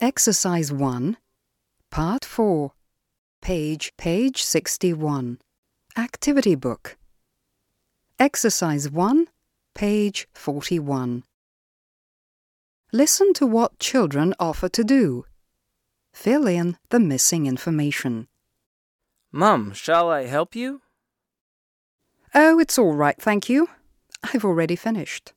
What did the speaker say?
Exercise 1, Part 4, page page 61. Activity book. Exercise 1, page 41. Listen to what children offer to do. Fill in the missing information. Mum, shall I help you? Oh, it's all right, thank you. I've already finished.